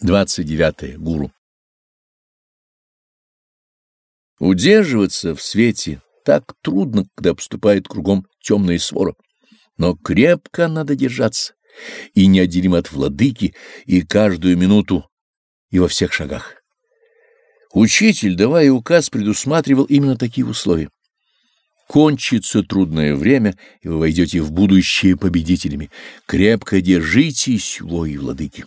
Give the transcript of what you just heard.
29. Гуру. Удерживаться в свете так трудно, когда обступает кругом темная свора, но крепко надо держаться и неотделим от владыки и каждую минуту и во всех шагах. Учитель, давая указ, предусматривал именно такие условия. Кончится трудное время, и вы войдете в будущее победителями. Крепко держитесь, вои владыки.